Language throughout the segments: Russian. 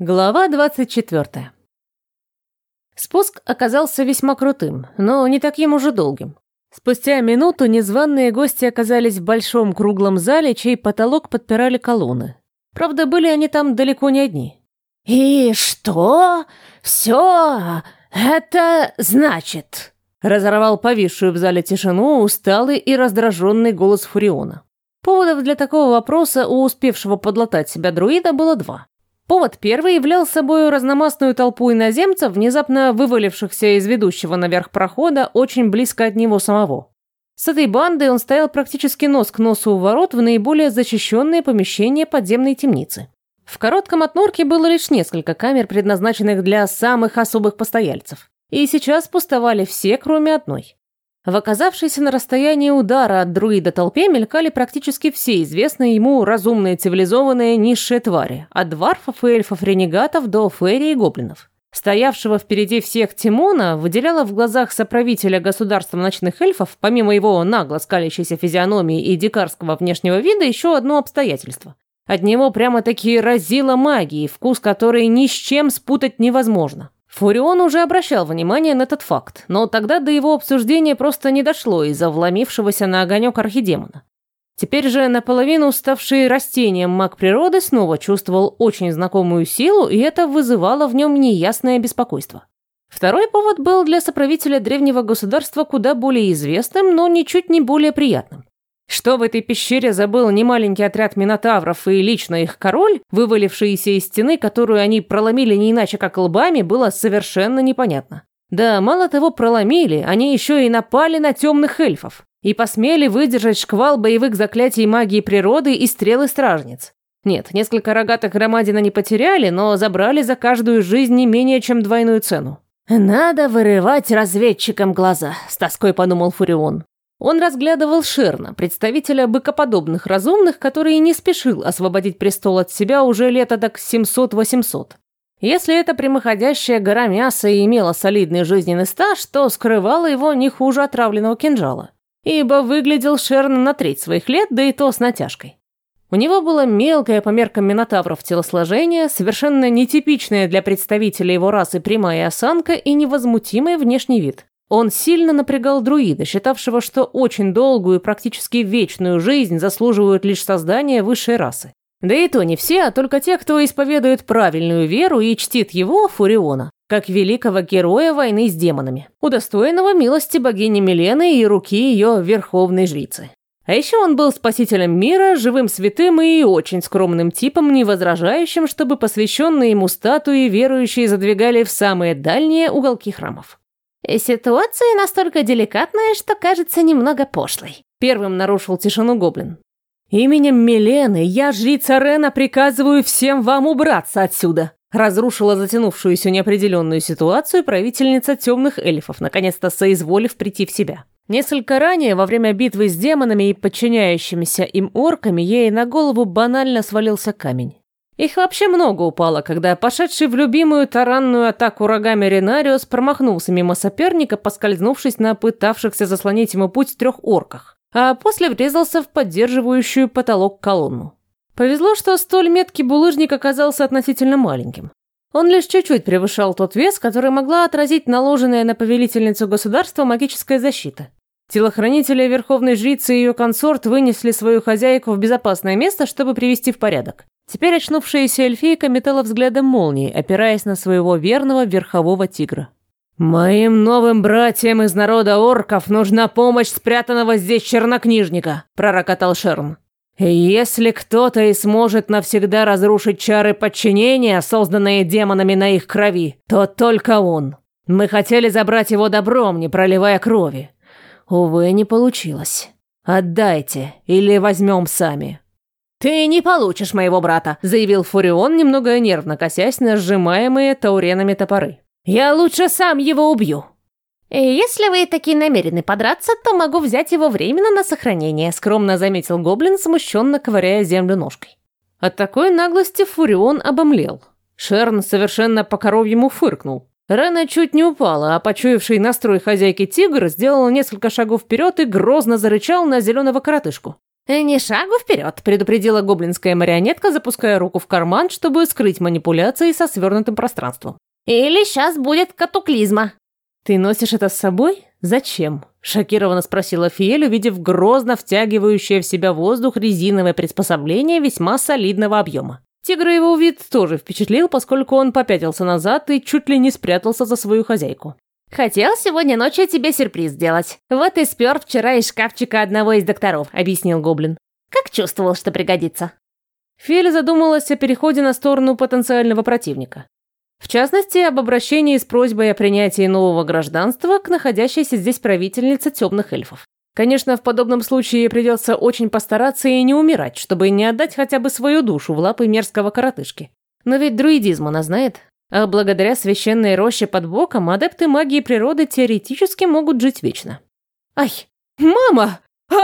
Глава 24. Спуск оказался весьма крутым, но не таким уже долгим. Спустя минуту незваные гости оказались в большом круглом зале, чей потолок подпирали колонны. Правда, были они там далеко не одни. «И что? Все это значит?» Разорвал повисшую в зале тишину усталый и раздраженный голос Фуриона. Поводов для такого вопроса у успевшего подлатать себя друида было два. Повод первый являл собой разномастную толпу иноземцев, внезапно вывалившихся из ведущего наверх прохода очень близко от него самого. С этой бандой он стоял практически нос к носу у ворот в наиболее защищенные помещения подземной темницы. В коротком отнорке было лишь несколько камер, предназначенных для самых особых постояльцев. И сейчас пустовали все, кроме одной. В оказавшейся на расстоянии удара от друида толпе мелькали практически все известные ему разумные цивилизованные низшие твари, от дварфов и эльфов-ренегатов до фейри и гоблинов. Стоявшего впереди всех Тимона выделяло в глазах соправителя государства ночных эльфов, помимо его нагло скалящейся физиономии и дикарского внешнего вида, еще одно обстоятельство. От него прямо-таки разило магией, вкус которой ни с чем спутать невозможно. Фурион уже обращал внимание на этот факт, но тогда до его обсуждения просто не дошло из-за вломившегося на огонек архидемона. Теперь же наполовину ставший растением маг природы снова чувствовал очень знакомую силу, и это вызывало в нем неясное беспокойство. Второй повод был для соправителя древнего государства куда более известным, но ничуть не более приятным. Что в этой пещере забыл немаленький отряд минотавров и лично их король, вывалившийся из стены, которую они проломили не иначе как лбами, было совершенно непонятно. Да, мало того проломили, они еще и напали на темных эльфов и посмели выдержать шквал боевых заклятий магии природы и стрелы стражниц. Нет, несколько рогатых громадин они потеряли, но забрали за каждую жизнь не менее чем двойную цену. «Надо вырывать разведчикам глаза», — с тоской подумал Фурион. Он разглядывал Шерна, представителя быкоподобных разумных, который не спешил освободить престол от себя уже лет так 700-800. Если эта прямоходящая гора мяса и имела солидный жизненный стаж, то скрывала его не хуже отравленного кинжала. Ибо выглядел Шерн на треть своих лет, да и то с натяжкой. У него было мелкое по меркам минотавров телосложение, совершенно нетипичное для представителя его расы прямая осанка и невозмутимый внешний вид. Он сильно напрягал друида, считавшего, что очень долгую и практически вечную жизнь заслуживают лишь создания высшей расы. Да и то не все, а только те, кто исповедует правильную веру и чтит его, Фуриона, как великого героя войны с демонами, удостоенного милости богини Милены и руки ее верховной жрицы. А еще он был спасителем мира, живым святым и очень скромным типом, не возражающим, чтобы посвященные ему статуи верующие задвигали в самые дальние уголки храмов. Ситуация настолько деликатная, что кажется немного пошлой. Первым нарушил тишину гоблин. «Именем Милены я, жрица Рена, приказываю всем вам убраться отсюда!» Разрушила затянувшуюся неопределенную ситуацию правительница темных эльфов, наконец-то соизволив прийти в себя. Несколько ранее, во время битвы с демонами и подчиняющимися им орками, ей на голову банально свалился камень. Их вообще много упало, когда пошедший в любимую таранную атаку рогами Ренариус промахнулся мимо соперника, поскользнувшись на пытавшихся заслонить ему путь трех орках, а после врезался в поддерживающую потолок колонну. Повезло, что столь меткий булыжник оказался относительно маленьким. Он лишь чуть-чуть превышал тот вес, который могла отразить наложенная на повелительницу государства магическая защита. Телохранители Верховной Жрицы и ее консорт вынесли свою хозяйку в безопасное место, чтобы привести в порядок. Теперь очнувшаяся эльфийка метала взглядом молнии, опираясь на своего верного верхового тигра. «Моим новым братьям из народа орков нужна помощь спрятанного здесь чернокнижника», – пророкотал Шерн. «Если кто-то и сможет навсегда разрушить чары подчинения, созданные демонами на их крови, то только он. Мы хотели забрать его добром, не проливая крови. Увы, не получилось. Отдайте, или возьмем сами». «Ты не получишь моего брата», — заявил Фурион, немного нервно косясь на сжимаемые тауренами топоры. «Я лучше сам его убью». И «Если вы такие намерены подраться, то могу взять его временно на сохранение», скромно заметил гоблин, смущенно ковыряя землю ножкой. От такой наглости Фурион обомлел. Шерн совершенно по-коровьему фыркнул. Рена чуть не упала, а почуявший настрой хозяйки тигр сделал несколько шагов вперед и грозно зарычал на зеленого коротышку. «Ни шагу вперед», — предупредила гоблинская марионетка, запуская руку в карман, чтобы скрыть манипуляции со свернутым пространством. «Или сейчас будет катуклизма». «Ты носишь это с собой? Зачем?» — шокированно спросила Фиэль, увидев грозно втягивающее в себя воздух резиновое приспособление весьма солидного объема. Тигра его вид тоже впечатлил, поскольку он попятился назад и чуть ли не спрятался за свою хозяйку. «Хотел сегодня ночью тебе сюрприз сделать. Вот и спер вчера из шкафчика одного из докторов», — объяснил Гоблин. «Как чувствовал, что пригодится?» Фиэль задумалась о переходе на сторону потенциального противника. В частности, об обращении с просьбой о принятии нового гражданства к находящейся здесь правительнице темных эльфов. Конечно, в подобном случае придется очень постараться и не умирать, чтобы не отдать хотя бы свою душу в лапы мерзкого коротышки. Но ведь друидизм она знает, а благодаря священной роще под боком адепты магии природы теоретически могут жить вечно. Ай, мама! А!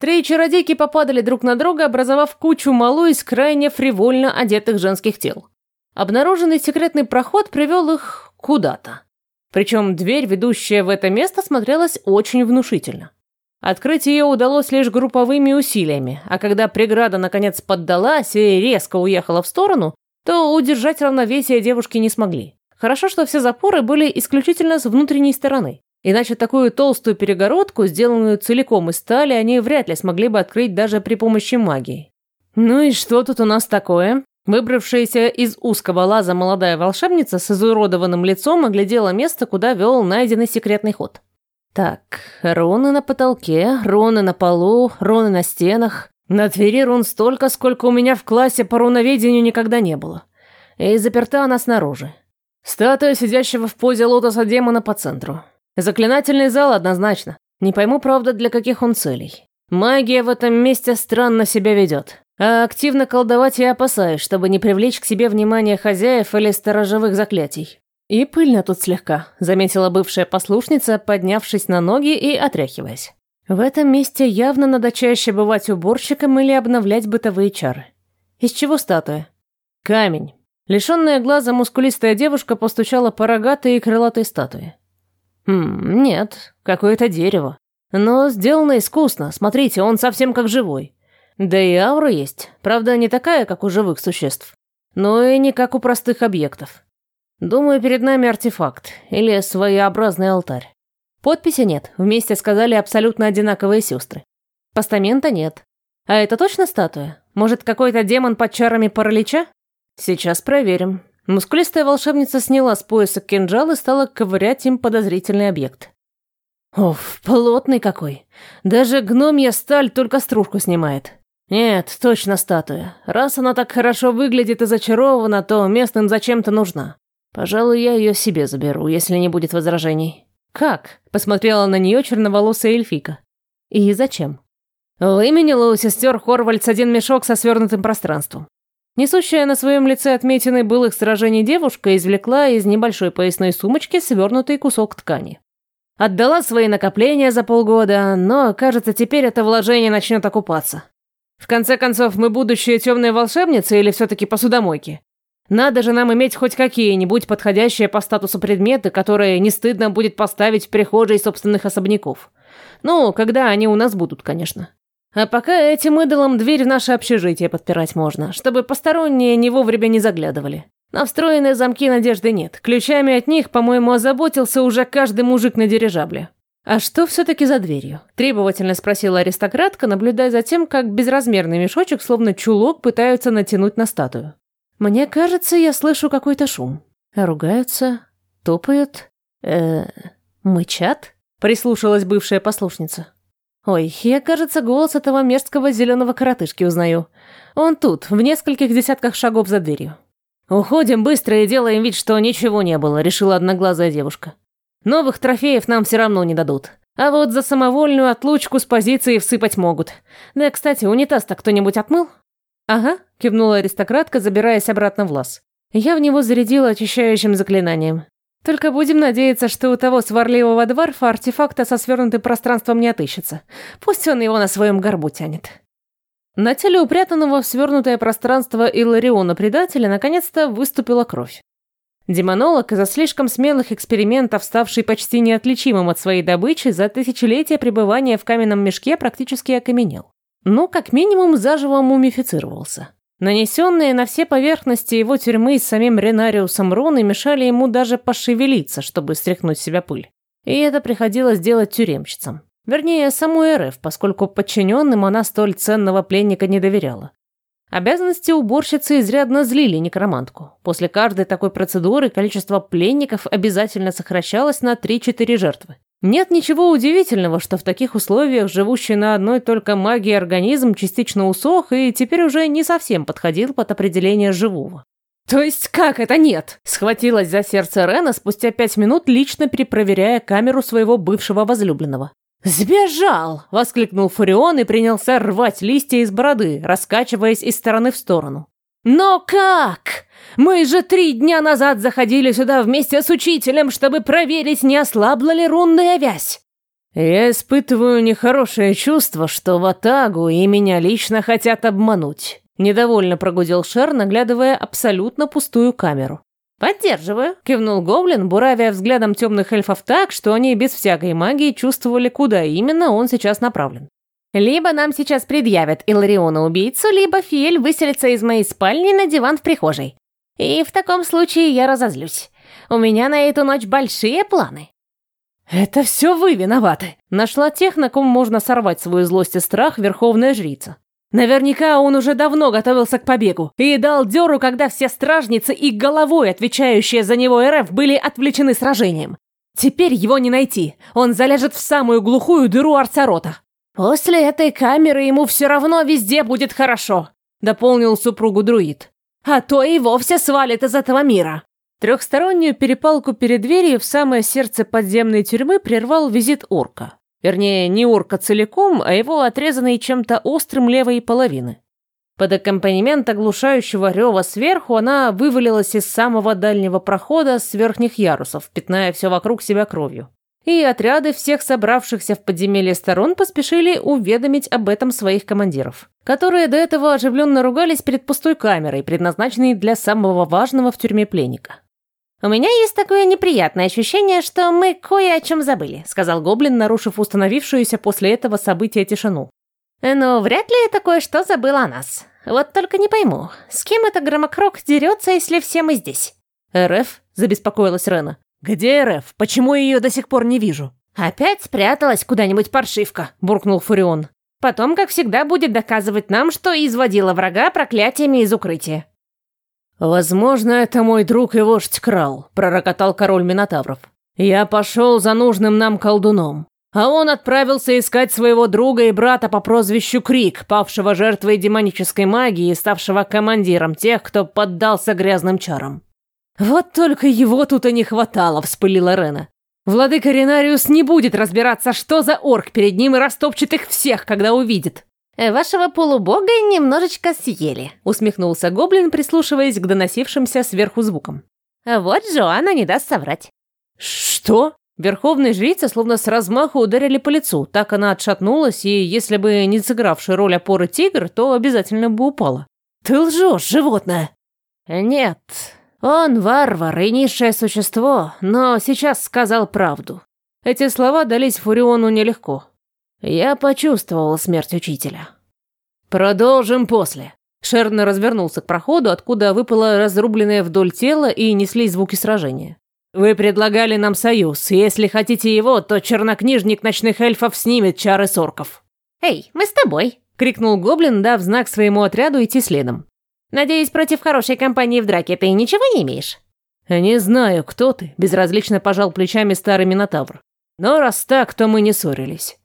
Три чародейки попадали друг на друга, образовав кучу малу из крайне фривольно одетых женских тел. Обнаруженный секретный проход привел их куда-то. Причем дверь, ведущая в это место, смотрелась очень внушительно. Открыть ее удалось лишь групповыми усилиями, а когда преграда наконец поддалась и резко уехала в сторону, то удержать равновесие девушки не смогли. Хорошо, что все запоры были исключительно с внутренней стороны. Иначе такую толстую перегородку, сделанную целиком из стали, они вряд ли смогли бы открыть даже при помощи магии. «Ну и что тут у нас такое?» Выбравшаяся из узкого лаза молодая волшебница с изуродованным лицом оглядела место, куда вел найденный секретный ход. Так, руны на потолке, руны на полу, руны на стенах. На двери рун столько, сколько у меня в классе по руноведению никогда не было. И заперта она снаружи. Статуя сидящего в позе лотоса демона по центру. Заклинательный зал однозначно. Не пойму, правда, для каких он целей. Магия в этом месте странно себя ведет. А активно колдовать я опасаюсь, чтобы не привлечь к себе внимание хозяев или сторожевых заклятий. И пыльно тут слегка, заметила бывшая послушница, поднявшись на ноги и отряхиваясь. В этом месте явно надо чаще бывать уборщиком или обновлять бытовые чары. Из чего статуя? Камень. Лишенная глаза мускулистая девушка постучала по рогатой и крылатой статуе. Хм, нет, какое-то дерево. Но сделано искусно, смотрите, он совсем как живой. Да и аура есть, правда, не такая, как у живых существ, но и не как у простых объектов. Думаю, перед нами артефакт или своеобразный алтарь. Подписи нет, вместе сказали абсолютно одинаковые сестры. Постамента нет. А это точно статуя? Может, какой-то демон под чарами паралича? Сейчас проверим. Мускулистая волшебница сняла с пояса кинжал и стала ковырять им подозрительный объект. Оф, плотный какой. Даже гномья сталь только стружку снимает. Нет, точно статуя. Раз она так хорошо выглядит и зачарована, то местным зачем-то нужна. Пожалуй, я ее себе заберу, если не будет возражений. Как? Посмотрела на нее черноволосая эльфика. И зачем? Выменила у сестер Хорвальдс один мешок со свернутым пространством. Несущая на своем лице отметины былых сражений девушка извлекла из небольшой поясной сумочки свернутый кусок ткани. Отдала свои накопления за полгода, но, кажется, теперь это вложение начнет окупаться. В конце концов, мы будущие темные волшебницы или все-таки посудомойки? Надо же нам иметь хоть какие-нибудь подходящие по статусу предметы, которые не стыдно будет поставить в прихожей собственных особняков. Ну, когда они у нас будут, конечно. А пока этим идолам дверь в наше общежитие подпирать можно, чтобы посторонние не вовремя не заглядывали. На встроенные замки надежды нет. Ключами от них, по-моему, озаботился уже каждый мужик на дирижабле. «А что все-таки за дверью?» – требовательно спросила аристократка, наблюдая за тем, как безразмерный мешочек, словно чулок, пытаются натянуть на статую. «Мне кажется, я слышу какой-то шум. Ругаются, топают, э мычат?» – прислушалась бывшая послушница. «Ой, я, кажется, голос этого мерзкого зеленого коротышки узнаю. Он тут, в нескольких десятках шагов за дверью». «Уходим быстро и делаем вид, что ничего не было», – решила одноглазая девушка. Новых трофеев нам все равно не дадут. А вот за самовольную отлучку с позиции всыпать могут. Да, кстати, унитаз-то кто-нибудь отмыл? Ага, кивнула аристократка, забираясь обратно в лаз. Я в него зарядила очищающим заклинанием. Только будем надеяться, что у того сварливого дворфа артефакта со свернутым пространством не отыщется. Пусть он его на своем горбу тянет. На теле упрятанного в свернутое пространство Иллариона предателя наконец-то выступила кровь. Демонолог из-за слишком смелых экспериментов, ставший почти неотличимым от своей добычи, за тысячелетия пребывания в каменном мешке практически окаменел. Но как минимум заживо мумифицировался. Нанесенные на все поверхности его тюрьмы с самим Ренариусом руны мешали ему даже пошевелиться, чтобы стряхнуть с себя пыль. И это приходилось делать тюремщицам. Вернее, саму РФ, поскольку подчиненным она столь ценного пленника не доверяла. Обязанности уборщицы изрядно злили некромантку. После каждой такой процедуры количество пленников обязательно сокращалось на 3-4 жертвы. Нет ничего удивительного, что в таких условиях живущий на одной только магии организм частично усох и теперь уже не совсем подходил под определение живого. «То есть как это нет?» Схватилась за сердце Рена спустя пять минут, лично перепроверяя камеру своего бывшего возлюбленного. «Сбежал!» — воскликнул Фурион и принялся рвать листья из бороды, раскачиваясь из стороны в сторону. «Но как? Мы же три дня назад заходили сюда вместе с учителем, чтобы проверить, не ослабла ли рунная вязь». «Я испытываю нехорошее чувство, что в Атагу и меня лично хотят обмануть», — недовольно прогудел Шер, наглядывая абсолютно пустую камеру. «Поддерживаю», — кивнул Гоблин, буравя взглядом темных эльфов так, что они без всякой магии чувствовали, куда именно он сейчас направлен. Либо нам сейчас предъявят Илариона убийцу, либо Фиэль выселится из моей спальни на диван в прихожей. И в таком случае я разозлюсь. У меня на эту ночь большие планы. «Это все вы виноваты!» Нашла тех, на ком можно сорвать свою злость и страх, верховная жрица. Наверняка он уже давно готовился к побегу и дал дёру, когда все стражницы и головой, отвечающие за него РФ, были отвлечены сражением. Теперь его не найти, он залежет в самую глухую дыру Арцарота. «После этой камеры ему все равно везде будет хорошо», — дополнил супругу друид. «А то и вовсе свалит из этого мира». Трехстороннюю перепалку перед дверью в самое сердце подземной тюрьмы прервал визит орка. Вернее, не орка целиком, а его отрезанный чем-то острым левой половины. Под аккомпанемент оглушающего рева сверху она вывалилась из самого дальнего прохода с верхних ярусов, пятная все вокруг себя кровью и отряды всех собравшихся в подземелье сторон поспешили уведомить об этом своих командиров, которые до этого оживленно ругались перед пустой камерой, предназначенной для самого важного в тюрьме пленника. «У меня есть такое неприятное ощущение, что мы кое о чем забыли», сказал Гоблин, нарушив установившуюся после этого события тишину. «Но вряд ли это кое-что забыло о нас. Вот только не пойму, с кем это Громокрок дерется, если все мы здесь?» «РФ?» – забеспокоилась Рена. «Где РФ? Почему ее до сих пор не вижу?» «Опять спряталась куда-нибудь паршивка», — буркнул Фурион. «Потом, как всегда, будет доказывать нам, что изводила врага проклятиями из укрытия». «Возможно, это мой друг и вождь Крал», — пророкотал король Минотавров. «Я пошел за нужным нам колдуном, а он отправился искать своего друга и брата по прозвищу Крик, павшего жертвой демонической магии и ставшего командиром тех, кто поддался грязным чарам. «Вот только его тут и не хватало», — вспылила Рена. «Владыка Ренариус не будет разбираться, что за орк перед ним и растопчет их всех, когда увидит». «Э, «Вашего полубога немножечко съели», — усмехнулся гоблин, прислушиваясь к доносившимся сверху звукам. «Вот Джоанна не даст соврать». «Что?» Верховной жрице словно с размаху ударили по лицу. Так она отшатнулась, и если бы не сыгравший роль опоры тигр, то обязательно бы упала. «Ты лжешь, животное!» «Нет, он варвар и низшее существо, но сейчас сказал правду. Эти слова дались Фуриону нелегко. Я почувствовал смерть учителя. Продолжим после. Шерна развернулся к проходу, откуда выпало разрубленное вдоль тело и неслись звуки сражения. «Вы предлагали нам союз. Если хотите его, то чернокнижник ночных эльфов снимет чары сорков». «Эй, мы с тобой!» — крикнул гоблин, дав знак своему отряду идти следом. Надеюсь, против хорошей компании в драке ты ничего не имеешь?» «Не знаю, кто ты», — безразлично пожал плечами старый Минотавр. «Но раз так, то мы не ссорились.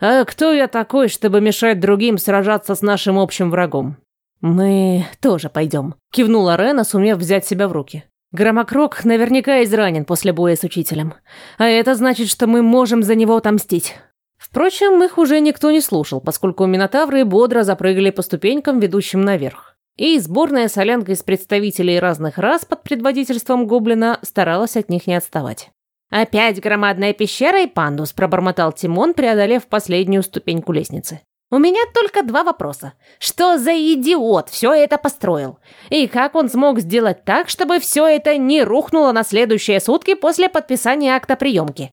А кто я такой, чтобы мешать другим сражаться с нашим общим врагом?» «Мы тоже пойдем», — кивнула Рена, сумев взять себя в руки. «Громокрок наверняка изранен после боя с учителем. А это значит, что мы можем за него отомстить». Впрочем, их уже никто не слушал, поскольку Минотавры бодро запрыгали по ступенькам, ведущим наверх и сборная солянка из представителей разных рас под предводительством гоблина старалась от них не отставать. «Опять громадная пещера и пандус», – пробормотал Тимон, преодолев последнюю ступеньку лестницы. «У меня только два вопроса. Что за идиот все это построил? И как он смог сделать так, чтобы все это не рухнуло на следующие сутки после подписания акта приемки?»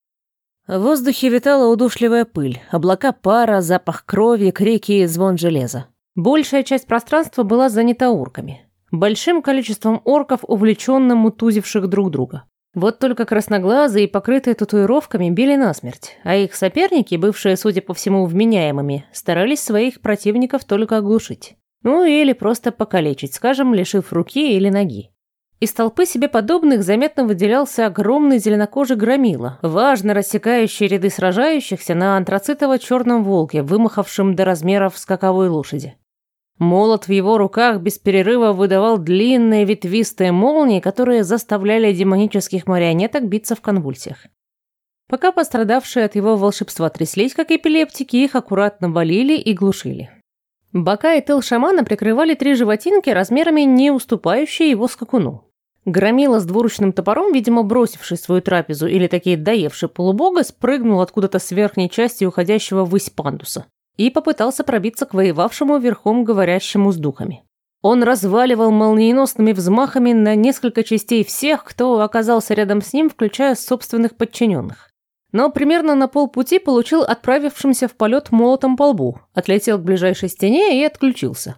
В воздухе витала удушливая пыль, облака пара, запах крови, крики и звон железа. Большая часть пространства была занята орками. Большим количеством орков, увлеченно мутузивших друг друга. Вот только красноглазые и покрытые татуировками били насмерть, а их соперники, бывшие, судя по всему, вменяемыми, старались своих противников только оглушить. Ну или просто покалечить, скажем, лишив руки или ноги. Из толпы себе подобных заметно выделялся огромный зеленокожий громила, важно рассекающий ряды сражающихся на антрацитово-черном волке, вымахавшем до размеров скаковой лошади. Молот в его руках без перерыва выдавал длинные ветвистые молнии, которые заставляли демонических марионеток биться в конвульсиях. Пока пострадавшие от его волшебства тряслись, как эпилептики, их аккуратно болили и глушили. Бока и тыл шамана прикрывали три животинки размерами не уступающие его скакуну. Громила с двуручным топором, видимо, бросивший свою трапезу или такие доевший полубога, спрыгнул откуда-то с верхней части уходящего ввысь пандуса и попытался пробиться к воевавшему верхом говорящему с духами. Он разваливал молниеносными взмахами на несколько частей всех, кто оказался рядом с ним, включая собственных подчиненных. Но примерно на полпути получил отправившимся в полет молотом по лбу, отлетел к ближайшей стене и отключился.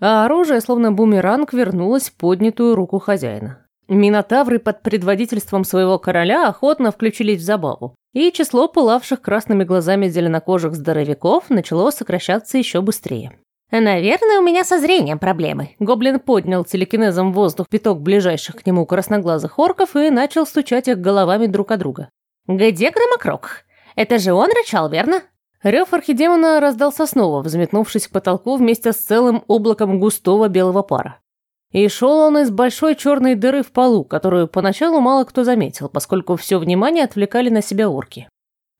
А оружие, словно бумеранг, вернулось в поднятую руку хозяина. Минотавры под предводительством своего короля охотно включились в забаву и число пылавших красными глазами зеленокожих здоровяков начало сокращаться еще быстрее. «Наверное, у меня со зрением проблемы». Гоблин поднял телекинезом в воздух пяток ближайших к нему красноглазых орков и начал стучать их головами друг о друга. «Где Громокрок? Это же он рычал, верно?» Рев архидемона раздался снова, взметнувшись к потолку вместе с целым облаком густого белого пара. И шел он из большой черной дыры в полу, которую поначалу мало кто заметил, поскольку все внимание отвлекали на себя орки.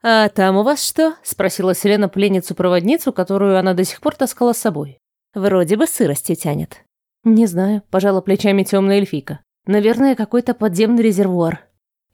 «А там у вас что?» – спросила Селена пленницу-проводницу, которую она до сих пор таскала с собой. «Вроде бы сырости тянет». «Не знаю», – пожала плечами темная эльфийка. «Наверное, какой-то подземный резервуар».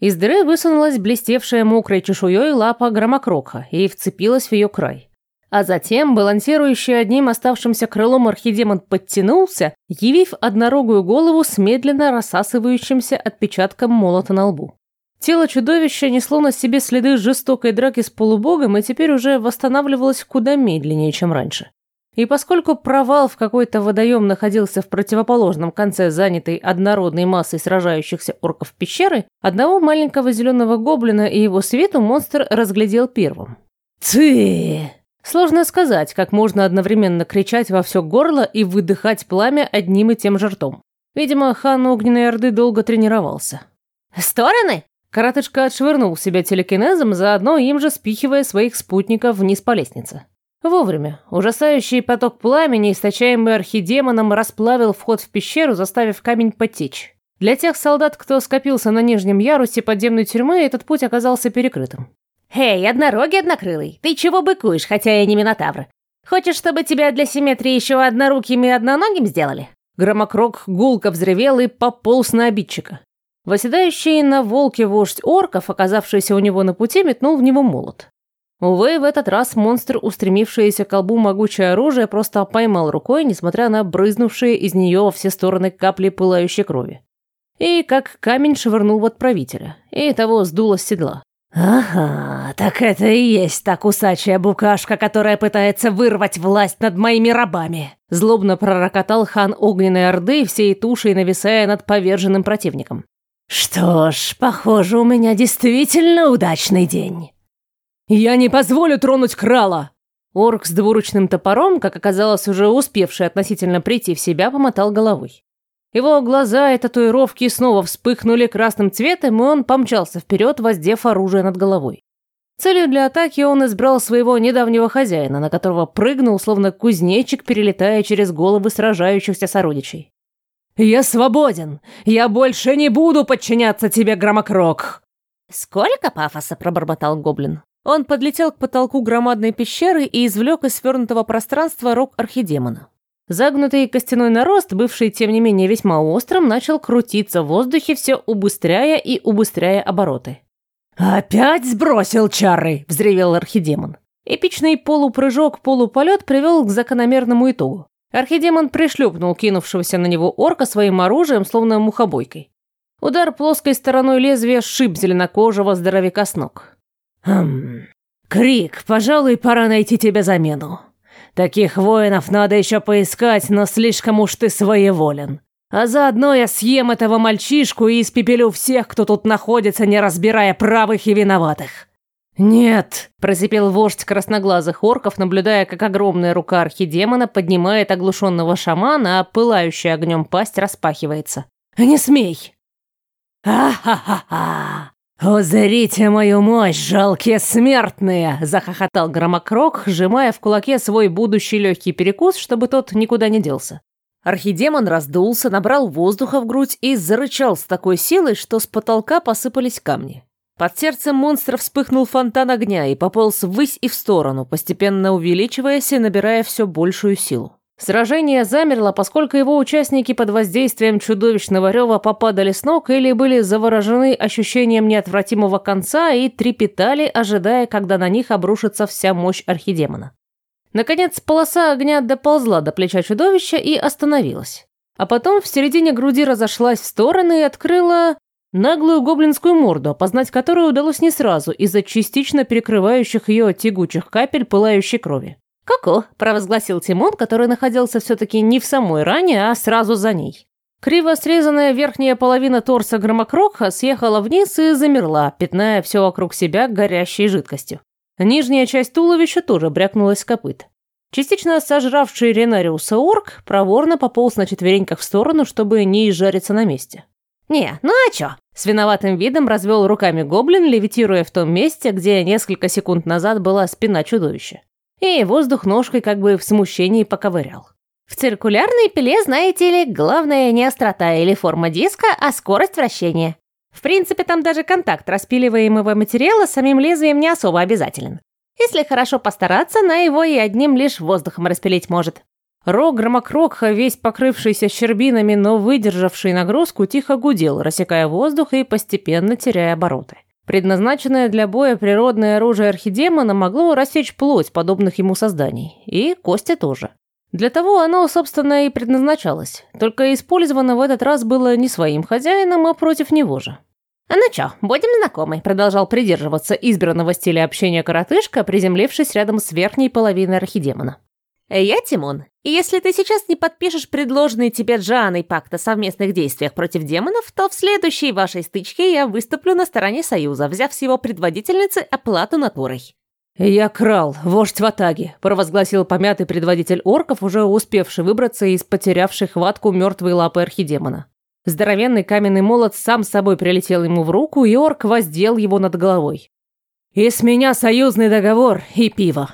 Из дыры высунулась блестевшая мокрой чешуей лапа громокрока и вцепилась в ее край. А затем, балансирующий одним оставшимся крылом архидемон подтянулся, явив однорогую голову с медленно рассасывающимся отпечатком молота на лбу. Тело чудовища несло на себе следы жестокой драки с полубогом и теперь уже восстанавливалось куда медленнее, чем раньше. И поскольку провал в какой-то водоем находился в противоположном конце занятой однородной массой сражающихся орков пещеры, одного маленького зеленого гоблина и его свету монстр разглядел первым. «Ты!» Сложно сказать, как можно одновременно кричать во все горло и выдыхать пламя одним и тем же ртом. Видимо, хан Огненной Орды долго тренировался. «Стороны?» Коротышка отшвырнул себя телекинезом, заодно им же спихивая своих спутников вниз по лестнице. Вовремя. Ужасающий поток пламени, источаемый архидемоном, расплавил вход в пещеру, заставив камень потечь. Для тех солдат, кто скопился на нижнем ярусе подземной тюрьмы, этот путь оказался перекрытым. «Эй, однорогий однокрылый, ты чего быкуешь, хотя я не Минотавр? Хочешь, чтобы тебя для симметрии еще одноруким и одноногим сделали?» Громокрок гулко взревел и пополз на обидчика. Восседающий на волке вождь орков, оказавшийся у него на пути, метнул в него молот. Увы, в этот раз монстр, устремившийся к колбу могучее оружие, просто поймал рукой, несмотря на брызнувшие из нее во все стороны капли пылающей крови. И как камень швырнул в отправителя, и того сдуло с седла. «Ага, так это и есть та кусачая букашка, которая пытается вырвать власть над моими рабами!» Злобно пророкотал хан Огненной Орды, всей тушей нависая над поверженным противником. «Что ж, похоже, у меня действительно удачный день!» «Я не позволю тронуть крала!» Орк с двуручным топором, как оказалось уже успевший относительно прийти в себя, помотал головой. Его глаза и татуировки снова вспыхнули красным цветом, и он помчался вперед, воздев оружие над головой. Целью для атаки он избрал своего недавнего хозяина, на которого прыгнул, словно кузнечик, перелетая через головы сражающихся сородичей. «Я свободен! Я больше не буду подчиняться тебе, Громокрок!» «Сколько пафоса!» – пробормотал гоблин. Он подлетел к потолку громадной пещеры и извлек из свернутого пространства рог архидемона. Загнутый костяной нарост, бывший, тем не менее, весьма острым, начал крутиться в воздухе, все убыстряя и убыстряя обороты. «Опять сбросил чары!» – взревел архидемон. Эпичный полупрыжок-полуполет привел к закономерному итогу. Архидемон пришлепнул кинувшегося на него орка своим оружием, словно мухобойкой. Удар плоской стороной лезвия сшиб зеленокожего здоровяка с ног. Хм. Крик, пожалуй, пора найти тебе замену. Таких воинов надо еще поискать, но слишком уж ты своеволен. А заодно я съем этого мальчишку и испепелю всех, кто тут находится, не разбирая правых и виноватых. «Нет!» – просипел вождь красноглазых орков, наблюдая, как огромная рука архидемона поднимает оглушенного шамана, а пылающая огнем пасть распахивается. «Не смей!» «А-ха-ха-ха! Узрите мою мощь, жалкие смертные!» – захохотал Громокрок, сжимая в кулаке свой будущий легкий перекус, чтобы тот никуда не делся. Архидемон раздулся, набрал воздуха в грудь и зарычал с такой силой, что с потолка посыпались камни. Под сердцем монстра вспыхнул фонтан огня и пополз ввысь и в сторону, постепенно увеличиваясь и набирая все большую силу. Сражение замерло, поскольку его участники под воздействием чудовищного рева попадали с ног или были заворожены ощущением неотвратимого конца и трепетали, ожидая, когда на них обрушится вся мощь архидемона. Наконец, полоса огня доползла до плеча чудовища и остановилась. А потом в середине груди разошлась в стороны и открыла Наглую гоблинскую морду, опознать которую удалось не сразу из-за частично перекрывающих ее тягучих капель пылающей крови. «Ку-ку», – провозгласил Тимон, который находился все-таки не в самой ране, а сразу за ней. Криво срезанная верхняя половина торса громокроха съехала вниз и замерла, пятная все вокруг себя горящей жидкостью. Нижняя часть туловища тоже брякнулась с копыт. Частично сожравший Ренариуса орк проворно пополз на четвереньках в сторону, чтобы не изжариться на месте. «Не, ну а чё?» С виноватым видом развел руками гоблин, левитируя в том месте, где несколько секунд назад была спина чудовища. И воздух ножкой как бы в смущении поковырял. В циркулярной пиле, знаете ли, главное не острота или форма диска, а скорость вращения. В принципе, там даже контакт распиливаемого материала с самим лезвием не особо обязателен. Если хорошо постараться, на его и одним лишь воздухом распилить может. Рог громокрокха, весь покрывшийся щербинами, но выдержавший нагрузку, тихо гудел, рассекая воздух и постепенно теряя обороты. Предназначенное для боя природное оружие архидемона могло рассечь плоть подобных ему созданий. И кости тоже. Для того оно, собственно, и предназначалось. Только использовано в этот раз было не своим хозяином, а против него же. «А ну чё, будем знакомы», — продолжал придерживаться избранного стиля общения коротышка, приземлившись рядом с верхней половиной архидемона. «Я Тимон, и если ты сейчас не подпишешь предложенный тебе Джаной пакт о совместных действиях против демонов, то в следующей вашей стычке я выступлю на стороне Союза, взяв с его предводительницы оплату натурой». «Я крал, вождь в атаге», — провозгласил помятый предводитель орков, уже успевший выбраться из потерявшей хватку мертвой лапы архидемона. Здоровенный каменный молот сам собой прилетел ему в руку, и орк воздел его над головой. «И с меня союзный договор и пиво».